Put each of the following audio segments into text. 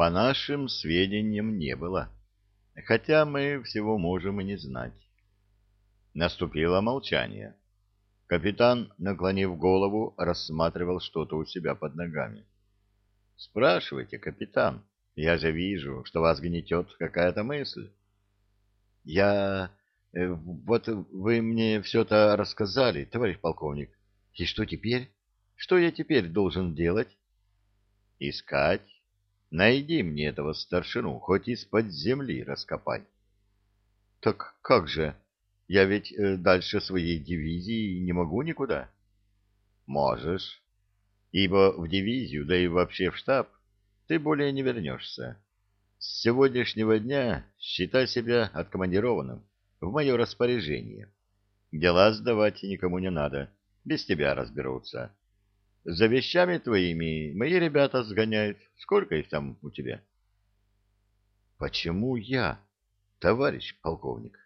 По нашим сведениям не было, хотя мы всего можем и не знать. Наступило молчание. Капитан, наклонив голову, рассматривал что-то у себя под ногами. — Спрашивайте, капитан. Я же вижу, что вас гнетет какая-то мысль. — Я... Э, вот вы мне все это рассказали, товарищ полковник. И что теперь? Что я теперь должен делать? — Искать. Найди мне этого старшину, хоть из-под земли раскопай. — Так как же? Я ведь э, дальше своей дивизии не могу никуда. Можешь, ибо в дивизию, да и вообще в штаб, ты более не вернешься. С сегодняшнего дня считай себя откомандированным в мое распоряжение. Дела сдавать никому не надо, без тебя разберутся. За вещами твоими мои ребята сгоняют. Сколько их там у тебя? Почему я, товарищ полковник?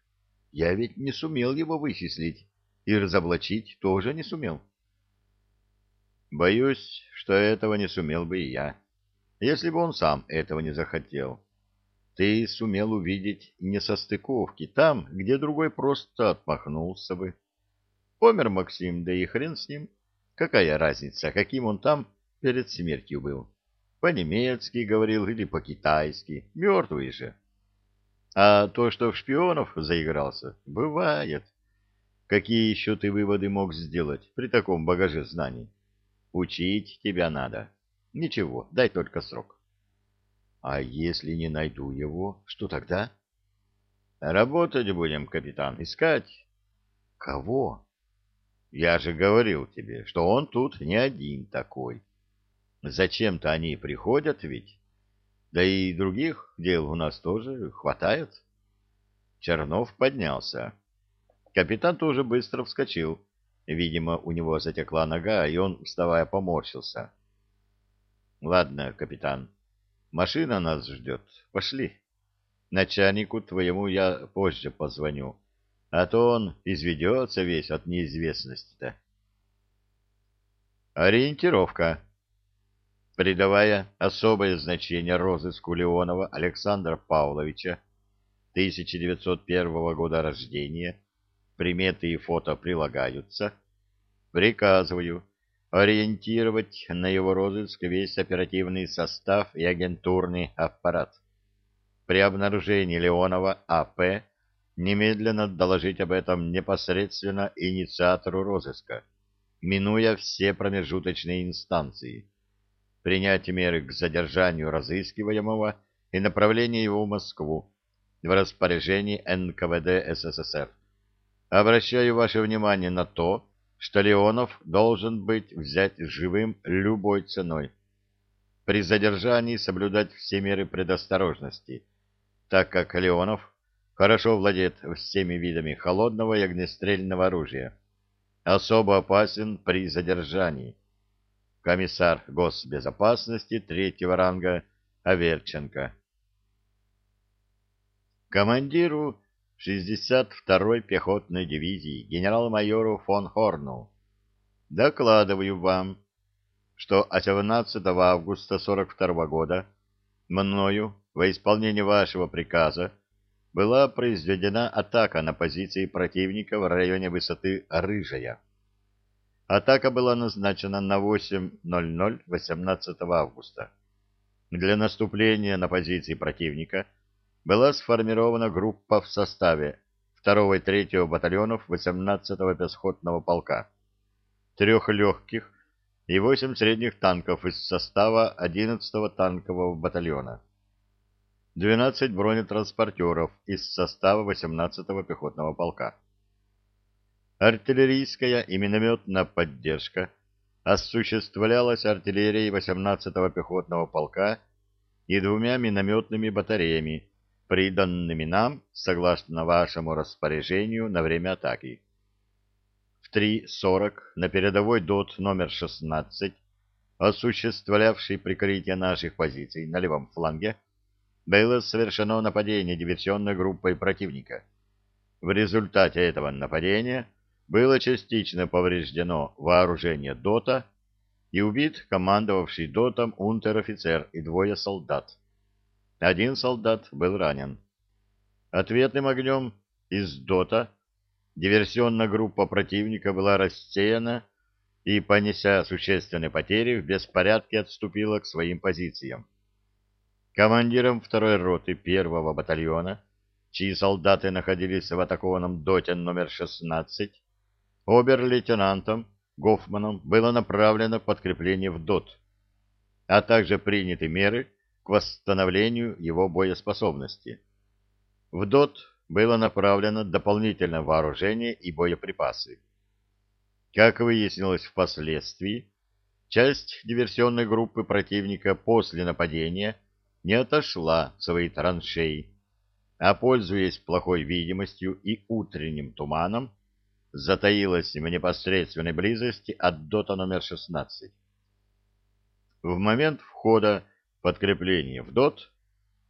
Я ведь не сумел его вычислить, и разоблачить тоже не сумел. Боюсь, что этого не сумел бы и я, если бы он сам этого не захотел. Ты сумел увидеть несостыковки там, где другой просто отмахнулся бы. Помер Максим, да и хрен с ним. Какая разница, каким он там перед смертью был? По-немецки говорил или по-китайски, мертвый же. А то, что в шпионов заигрался, бывает. Какие еще ты выводы мог сделать при таком багаже знаний? Учить тебя надо. Ничего, дай только срок. А если не найду его, что тогда? Работать будем, капитан, искать. Кого? Я же говорил тебе, что он тут не один такой. Зачем-то они приходят ведь. Да и других дел у нас тоже хватает. Чернов поднялся. Капитан тоже быстро вскочил. Видимо, у него затекла нога, и он, вставая, поморщился. — Ладно, капитан, машина нас ждет. Пошли. Начальнику твоему я позже позвоню, а то он изведется весь от неизвестности-то. Ориентировка придавая особое значение розыску Леонова Александра Павловича, 1901 года рождения, приметы и фото прилагаются, приказываю ориентировать на его розыск весь оперативный состав и агентурный аппарат. При обнаружении Леонова А.П. немедленно доложить об этом непосредственно инициатору розыска, минуя все промежуточные инстанции принять меры к задержанию разыскиваемого и направлению его в Москву в распоряжении НКВД СССР. Обращаю ваше внимание на то, что Леонов должен быть взять живым любой ценой. При задержании соблюдать все меры предосторожности, так как Леонов хорошо владеет всеми видами холодного и огнестрельного оружия. Особо опасен при задержании комиссар госбезопасности третьего ранга Аверченко. Командиру 62-й пехотной дивизии генерал-майору фон Хорну докладываю вам, что 18 августа 42 года мною во исполнение вашего приказа была произведена атака на позиции противника в районе высоты Рыжая. Атака была назначена на 8.00 18 августа. Для наступления на позиции противника была сформирована группа в составе 2 и 3 батальонов 18-го песхотного полка, трех легких и 8 средних танков из состава 11-го танкового батальона, 12 бронетранспортеров из состава 18-го пехотного полка Артиллерийская и минометная поддержка осуществлялась артиллерией 18-го пехотного полка и двумя минометными батареями, приданными нам, согласно вашему распоряжению, на время атаки. В 3.40 на передовой ДОТ номер 16, осуществлявший прикрытие наших позиций на левом фланге, было совершено нападение диверсионной группой противника. В результате этого нападения было частично повреждено вооружение ДОТа и убит командовавший ДОТом унтер-офицер и двое солдат, Один солдат был ранен. Ответным огнем из ДОТа диверсионная группа противника была рассеяна и, понеся существенные потери, в беспорядке отступила к своим позициям. Командиром второй роты первого батальона, чьи солдаты находились в атакованном ДОТе номер 16, обер-лейтенантом Гофманом было направлено подкрепление в ДОТ, а также приняты меры к восстановлению его боеспособности. В ДОТ было направлено дополнительное вооружение и боеприпасы. Как выяснилось впоследствии, часть диверсионной группы противника после нападения не отошла в свои траншеи, а, пользуясь плохой видимостью и утренним туманом, затаилась в непосредственной близости от ДОТа номер 16. В момент входа подкрепления в ДОТ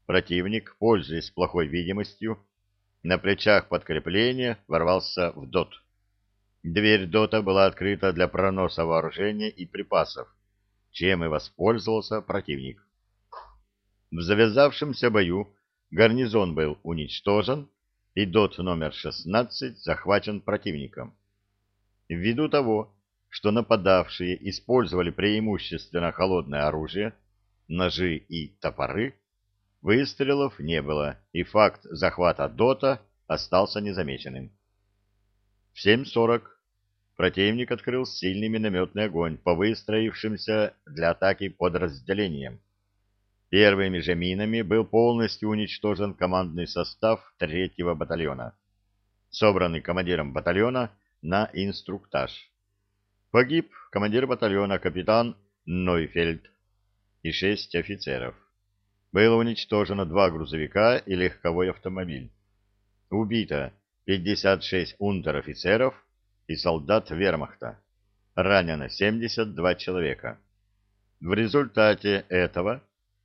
противник, пользуясь плохой видимостью, на плечах подкрепления ворвался в ДОТ. Дверь ДОТа была открыта для проноса вооружения и припасов, чем и воспользовался противник. В завязавшемся бою гарнизон был уничтожен, и ДОТ номер 16 захвачен противником. Ввиду того, что нападавшие использовали преимущественно холодное оружие, ножи и топоры, выстрелов не было, и факт захвата ДОТа остался незамеченным. В 7.40 противник открыл сильный минометный огонь по выстроившимся для атаки подразделениям. Первыми же минами был полностью уничтожен командный состав третьего батальона, собранный командиром батальона на инструктаж. Погиб командир батальона капитан Нойфельд и шесть офицеров. Было уничтожено два грузовика и легковой автомобиль. Убито 56 унтер-офицеров и солдат вермахта. Ранено 72 человека. В результате этого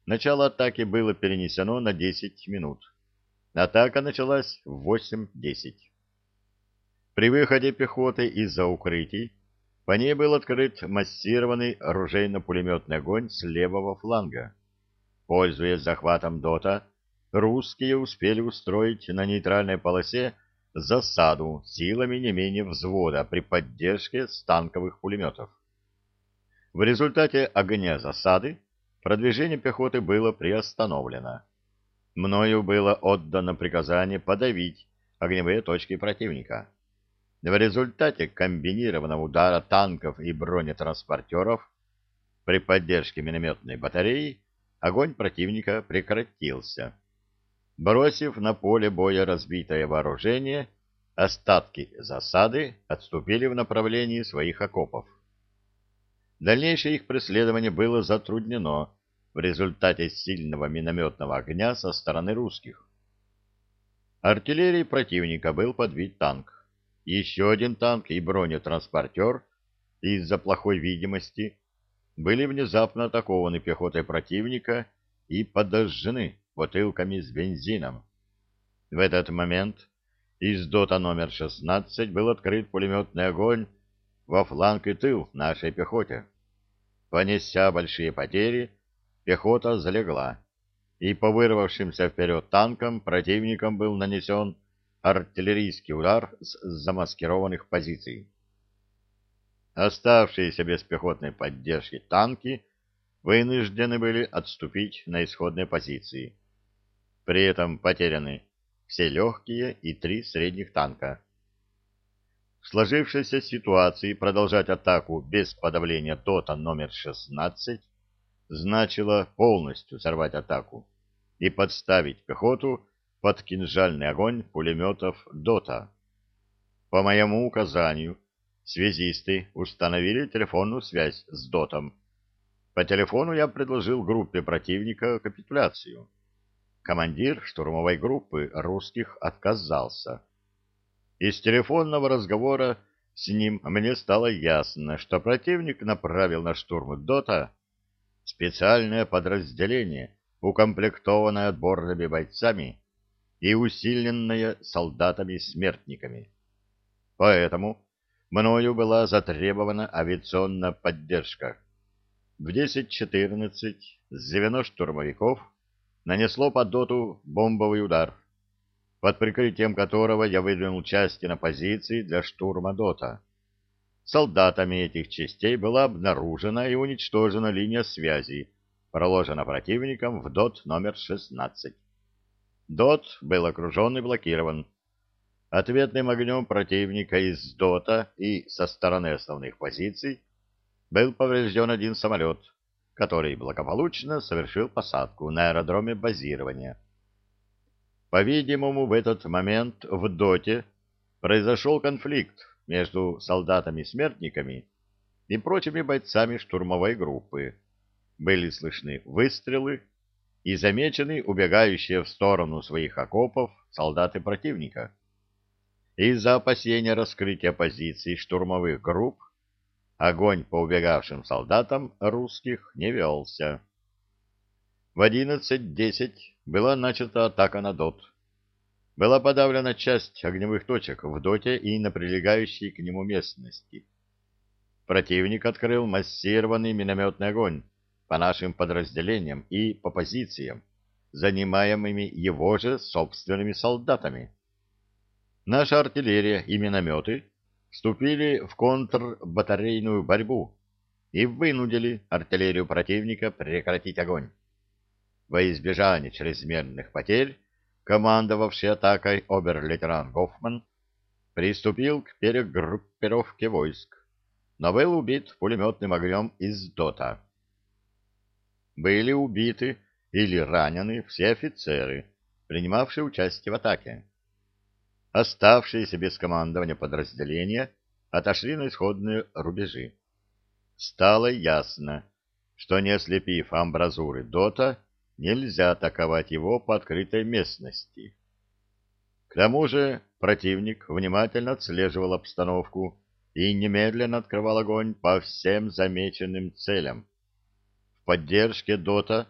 Начало атаки было перенесено на 10 минут. Атака началась в 8.10. При выходе пехоты из-за укрытий по ней был открыт массированный оружейно-пулеметный огонь с левого фланга. Пользуясь захватом ДОТа, русские успели устроить на нейтральной полосе засаду силами не менее взвода при поддержке станковых пулеметов. В результате огня засады продвижение пехоты было приостановлено. Мною было отдано приказание подавить огневые точки противника. В результате комбинированного удара танков и бронетранспортеров при поддержке минометной батареи огонь противника прекратился. Бросив на поле боя разбитое вооружение, остатки засады отступили в направлении своих окопов. Дальнейшее их преследование было затруднено в результате сильного минометного огня со стороны русских. Артиллерии противника был подбит танк. Еще один танк и бронетранспортер из-за плохой видимости были внезапно атакованы пехотой противника и подожжены бутылками с бензином. В этот момент из ДОТа номер 16 был открыт пулеметный огонь во фланг и тыл нашей пехоте. Понеся большие потери, пехота залегла, и по вырвавшимся вперед танкам противником был нанесен артиллерийский удар с замаскированных позиций. Оставшиеся без пехотной поддержки танки вынуждены были отступить на исходные позиции. При этом потеряны все легкие и три средних танка. В сложившейся ситуации продолжать атаку без подавления ТОТа номер 16 значило полностью сорвать атаку и подставить пехоту под кинжальный огонь пулеметов ДОТа. По моему указанию, связисты установили телефонную связь с ДОТом. По телефону я предложил группе противника капитуляцию. Командир штурмовой группы русских отказался. Из телефонного разговора с ним мне стало ясно, что противник направил на штурм ДОТа специальное подразделение, укомплектованное отборными бойцами и усиленное солдатами-смертниками. Поэтому мною была затребована авиационная поддержка. В 10.14 звено штурмовиков нанесло под доту бомбовый удар, под прикрытием которого я выдвинул части на позиции для штурма дота. Солдатами этих частей была обнаружена и уничтожена линия связи, проложена противником в ДОТ номер 16. ДОТ был окружен и блокирован. Ответным огнем противника из ДОТа и со стороны основных позиций был поврежден один самолет, который благополучно совершил посадку на аэродроме базирования. По-видимому, в этот момент в ДОТе произошел конфликт между солдатами-смертниками и прочими бойцами штурмовой группы. Были слышны выстрелы и замечены убегающие в сторону своих окопов солдаты противника. Из-за опасения раскрытия позиций штурмовых групп огонь по убегавшим солдатам русских не велся. В 11.10 была начата атака на ДОТ была подавлена часть огневых точек в доте и на прилегающей к нему местности. Противник открыл массированный минометный огонь по нашим подразделениям и по позициям, занимаемыми его же собственными солдатами. Наша артиллерия и минометы вступили в контрбатарейную борьбу и вынудили артиллерию противника прекратить огонь. Во избежание чрезмерных потерь командовавший атакой обер-лейтенант Гофман, приступил к перегруппировке войск, но был убит пулеметным огнем из ДОТа. Были убиты или ранены все офицеры, принимавшие участие в атаке. Оставшиеся без командования подразделения отошли на исходные рубежи. Стало ясно, что не ослепив амбразуры ДОТа, нельзя атаковать его по открытой местности. К тому же противник внимательно отслеживал обстановку и немедленно открывал огонь по всем замеченным целям. В поддержке ДОТа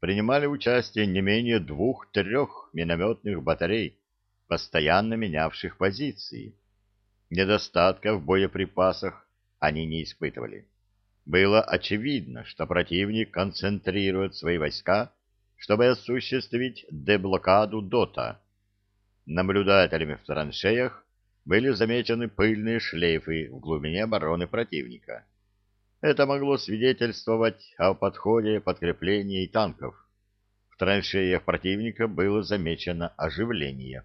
принимали участие не менее двух-трех минометных батарей, постоянно менявших позиции. Недостатка в боеприпасах они не испытывали. Было очевидно, что противник концентрирует свои войска чтобы осуществить деблокаду ДОТа. Наблюдателями в траншеях были замечены пыльные шлейфы в глубине обороны противника. Это могло свидетельствовать о подходе подкреплений танков. В траншеях противника было замечено оживление.